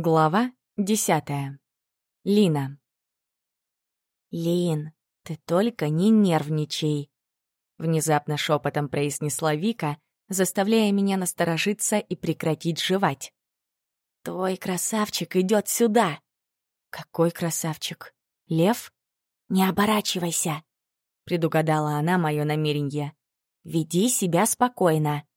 Глава десятая. Лина. «Лин, ты только не нервничай», — внезапно шепотом произнесла Вика, заставляя меня насторожиться и прекратить жевать. «Твой красавчик идет сюда!» «Какой красавчик? Лев?» «Не оборачивайся!» — предугадала она мое намерение. «Веди себя спокойно!»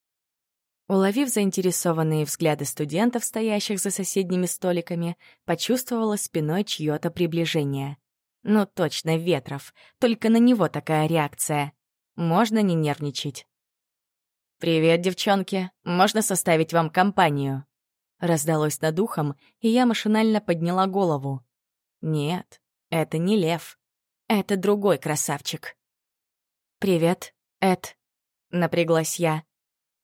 Уловив заинтересованные взгляды студентов, стоящих за соседними столиками, почувствовала спиной чьё-то приближение. Ну точно, Ветров. Только на него такая реакция. Можно не нервничать. «Привет, девчонки. Можно составить вам компанию?» Раздалось над ухом, и я машинально подняла голову. «Нет, это не лев. Это другой красавчик». «Привет, Эд», — напряглась я.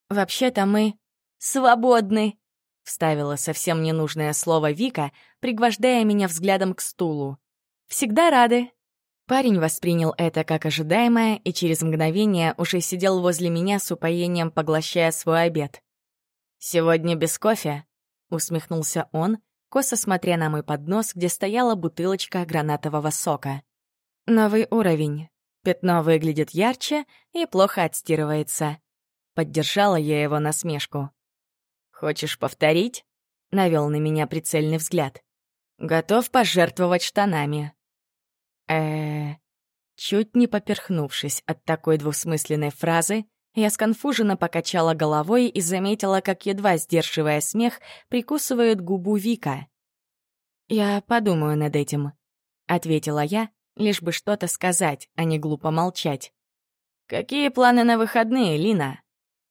«Вообще-то мы свободны», — вставила совсем ненужное слово Вика, пригвождая меня взглядом к стулу. «Всегда рады». Парень воспринял это как ожидаемое и через мгновение уже сидел возле меня с упоением, поглощая свой обед. «Сегодня без кофе?» — усмехнулся он, косо смотря на мой поднос, где стояла бутылочка гранатового сока. «Новый уровень. Пятно выглядит ярче и плохо отстирывается. Поддержала я его насмешку. «Хочешь повторить?» — навел на меня прицельный взгляд. «Готов пожертвовать штанами». э Чуть не поперхнувшись от такой двусмысленной фразы, я сконфуженно покачала головой и заметила, как, едва сдерживая смех, прикусывает губу Вика. «Я подумаю над этим», — ответила я, лишь бы что-то сказать, а не глупо молчать. «Какие планы на выходные, Лина?»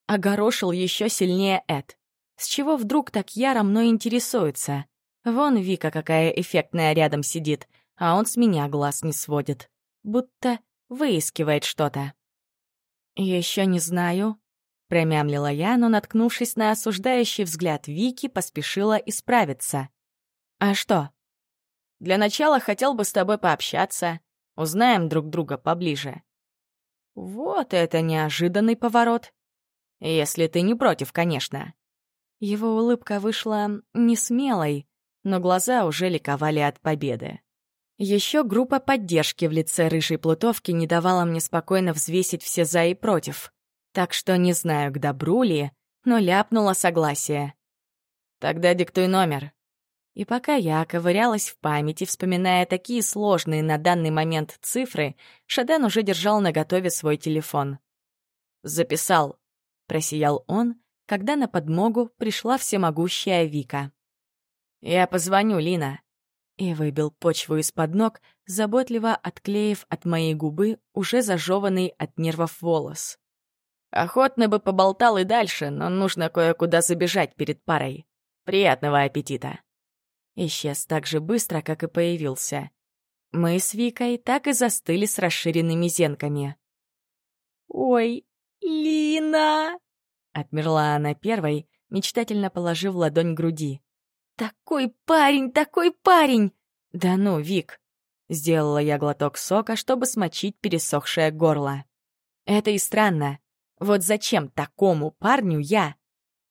Огорошил еще сильнее Эд. С чего вдруг так яро мной интересуется? Вон Вика какая эффектная рядом сидит, а он с меня глаз не сводит. Будто выискивает что-то. Еще не знаю», — промямлила я, но, наткнувшись на осуждающий взгляд Вики, поспешила исправиться. «А что?» «Для начала хотел бы с тобой пообщаться. Узнаем друг друга поближе». Вот это неожиданный поворот. Если ты не против, конечно». Его улыбка вышла не смелой, но глаза уже ликовали от победы. Еще группа поддержки в лице рыжей плутовки не давала мне спокойно взвесить все «за» и «против». Так что не знаю, к добру ли, но ляпнула согласие. «Тогда диктуй номер». И пока я ковырялась в памяти, вспоминая такие сложные на данный момент цифры, Шаден уже держал наготове свой телефон. «Записал», Просиял он, когда на подмогу пришла всемогущая Вика. «Я позвоню, Лина», и выбил почву из-под ног, заботливо отклеив от моей губы уже зажеванный от нервов волос. «Охотно бы поболтал и дальше, но нужно кое-куда забежать перед парой. Приятного аппетита!» Исчез так же быстро, как и появился. Мы с Викой так и застыли с расширенными зенками. «Ой, «Лина!» — отмерла она первой, мечтательно положив ладонь к груди. «Такой парень, такой парень!» «Да ну, Вик!» — сделала я глоток сока, чтобы смочить пересохшее горло. «Это и странно. Вот зачем такому парню я?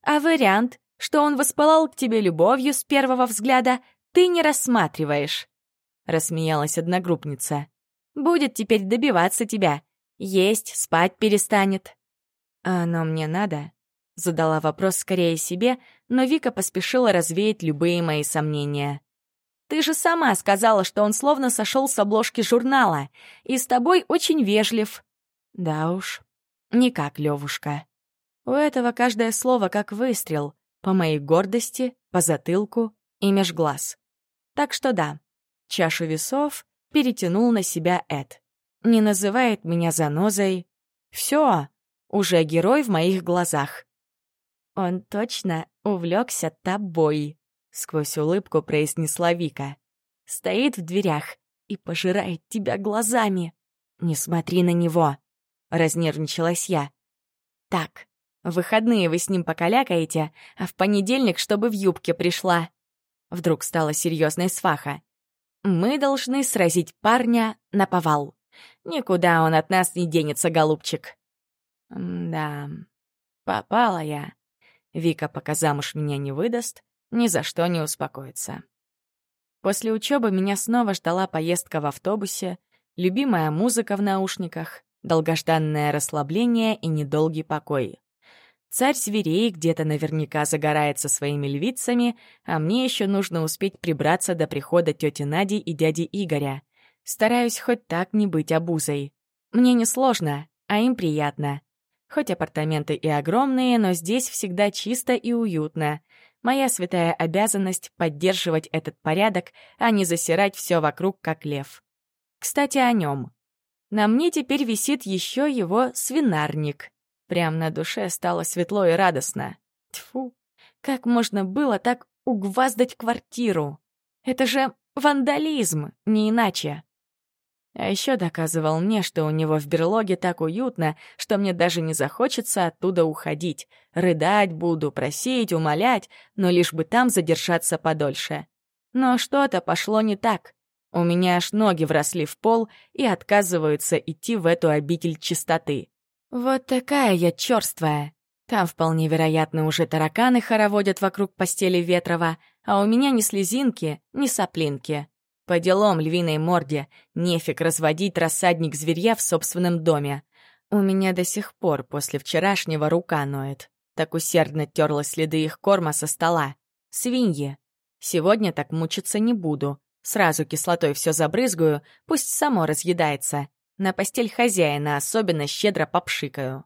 А вариант, что он воспалал к тебе любовью с первого взгляда, ты не рассматриваешь?» — рассмеялась одногруппница. «Будет теперь добиваться тебя. Есть, спать перестанет». «А оно мне надо?» Задала вопрос скорее себе, но Вика поспешила развеять любые мои сомнения. «Ты же сама сказала, что он словно сошел с обложки журнала, и с тобой очень вежлив». «Да уж, не как Левушка. У этого каждое слово как выстрел, по моей гордости, по затылку и меж глаз. Так что да, чашу весов перетянул на себя Эд. Не называет меня занозой. Все, уже герой в моих глазах. «Он точно увлекся тобой», — сквозь улыбку произнесла Вика. «Стоит в дверях и пожирает тебя глазами. Не смотри на него», — разнервничалась я. «Так, в выходные вы с ним покалякаете, а в понедельник, чтобы в юбке пришла». Вдруг стала серьезной сваха. «Мы должны сразить парня на повал. Никуда он от нас не денется, голубчик». Да, попала я. Вика пока замуж меня не выдаст, ни за что не успокоится. После учебы меня снова ждала поездка в автобусе, любимая музыка в наушниках, долгожданное расслабление и недолгий покой. Царь зверей где-то наверняка загорается своими львицами, а мне еще нужно успеть прибраться до прихода тети Нади и дяди Игоря. Стараюсь хоть так не быть обузой. Мне не сложно, а им приятно. Хоть апартаменты и огромные, но здесь всегда чисто и уютно. Моя святая обязанность — поддерживать этот порядок, а не засирать все вокруг, как лев. Кстати, о нем. На мне теперь висит еще его свинарник. Прям на душе стало светло и радостно. Тьфу, как можно было так угваздать квартиру? Это же вандализм, не иначе. А еще доказывал мне, что у него в берлоге так уютно, что мне даже не захочется оттуда уходить. Рыдать буду, просить, умолять, но лишь бы там задержаться подольше. Но что-то пошло не так. У меня аж ноги вросли в пол и отказываются идти в эту обитель чистоты. Вот такая я чёрствая. Там вполне вероятно уже тараканы хороводят вокруг постели Ветрова, а у меня ни слезинки, ни соплинки. По делам львиной морде, нефиг разводить рассадник зверья в собственном доме. У меня до сих пор после вчерашнего рука ноет. Так усердно терла следы их корма со стола. Свиньи. Сегодня так мучиться не буду. Сразу кислотой все забрызгаю, пусть само разъедается. На постель хозяина особенно щедро попшикаю.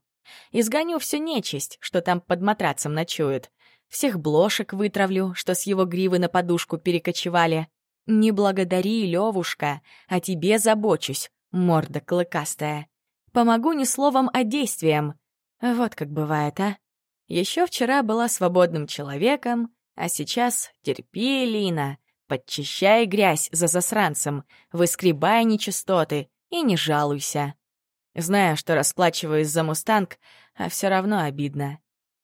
Изгоню всю нечисть, что там под матрацем ночует. Всех блошек вытравлю, что с его гривы на подушку перекочевали. «Не благодари, Левушка, о тебе забочусь, морда клыкастая. Помогу не словом, а действием. Вот как бывает, а? Еще вчера была свободным человеком, а сейчас терпи, Лина, подчищай грязь за засранцем, выскребай нечистоты и не жалуйся. Знаю, что расплачиваюсь за мустанг, а все равно обидно.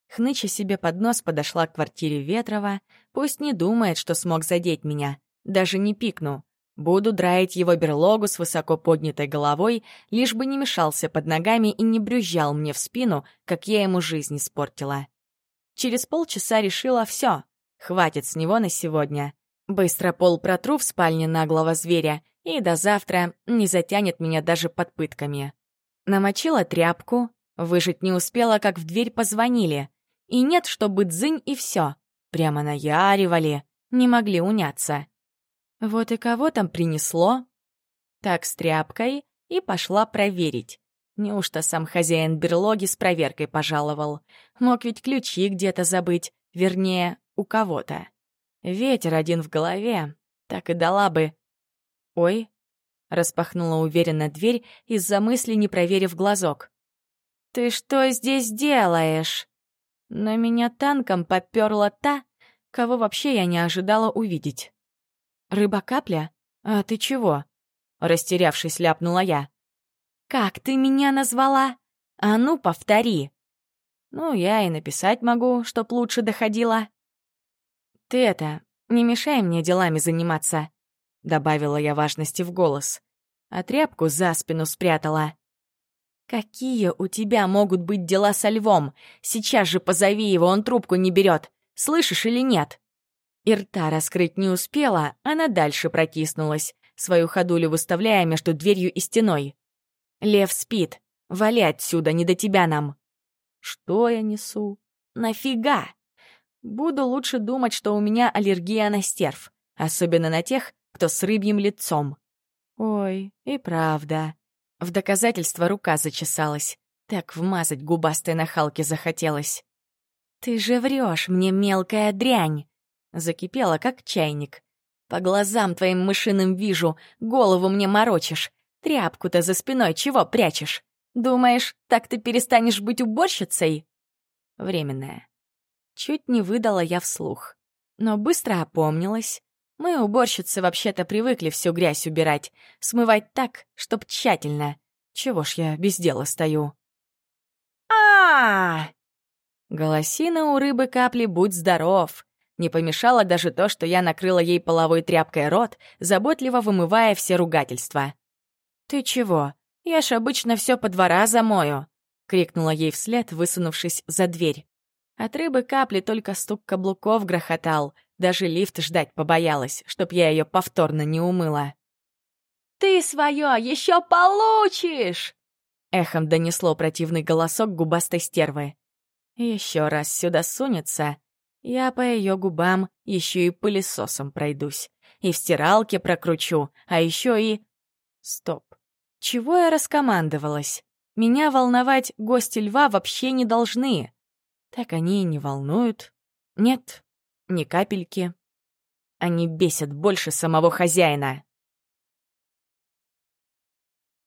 Хныча себе под нос подошла к квартире Ветрова, пусть не думает, что смог задеть меня. Даже не пикну. Буду драить его берлогу с высоко поднятой головой, лишь бы не мешался под ногами и не брюзжал мне в спину, как я ему жизнь испортила. Через полчаса решила все, хватит с него на сегодня. Быстро пол протру в спальне наглого зверя, и до завтра не затянет меня даже под пытками. Намочила тряпку, выжить не успела, как в дверь позвонили. И нет, чтобы дзынь и все. Прямо наяривали, не могли уняться. Вот и кого там принесло? Так с тряпкой и пошла проверить. Неужто сам хозяин берлоги с проверкой пожаловал? Мог ведь ключи где-то забыть, вернее, у кого-то. Ветер один в голове, так и дала бы. Ой, распахнула уверенно дверь, из-за мысли не проверив глазок. «Ты что здесь делаешь?» На меня танком попёрла та, кого вообще я не ожидала увидеть. «Рыба-капля? А ты чего?» Растерявшись, ляпнула я. «Как ты меня назвала? А ну, повтори!» «Ну, я и написать могу, чтоб лучше доходило». «Ты это, не мешай мне делами заниматься», — добавила я важности в голос. А тряпку за спину спрятала. «Какие у тебя могут быть дела со львом? Сейчас же позови его, он трубку не берет. Слышишь или нет?» И рта раскрыть не успела, она дальше протиснулась, свою ходулю выставляя между дверью и стеной. «Лев спит. Вали отсюда, не до тебя нам». «Что я несу? Нафига?» Буду лучше думать, что у меня аллергия на стерв, особенно на тех, кто с рыбьим лицом. Ой, и правда. В доказательство рука зачесалась. Так вмазать губастой нахалке захотелось. «Ты же врешь мне, мелкая дрянь!» Закипела, как чайник. По глазам твоим мышиным вижу, голову мне морочишь. Тряпку-то за спиной чего прячешь? Думаешь, так ты перестанешь быть уборщицей? Временная. Чуть не выдала я вслух. Но быстро опомнилась. Мы, уборщицы, вообще-то привыкли всю грязь убирать, смывать так, чтоб тщательно. Чего ж я без дела стою? а, -а, -а Голосина у рыбы капли «Будь здоров!» Не помешало даже то, что я накрыла ей половой тряпкой рот, заботливо вымывая все ругательства. «Ты чего? Я ж обычно все по два раза мою!» — крикнула ей вслед, высунувшись за дверь. От рыбы капли только стук каблуков грохотал, Даже лифт ждать побоялась, чтоб я ее повторно не умыла. «Ты свое еще получишь!» Эхом донесло противный голосок губастой стервы. Еще раз сюда сунется, я по ее губам еще и пылесосом пройдусь. И в стиралке прокручу, а еще и... Стоп. Чего я раскомандовалась? Меня волновать гости льва вообще не должны. Так они и не волнуют. Нет, ни капельки. Они бесят больше самого хозяина.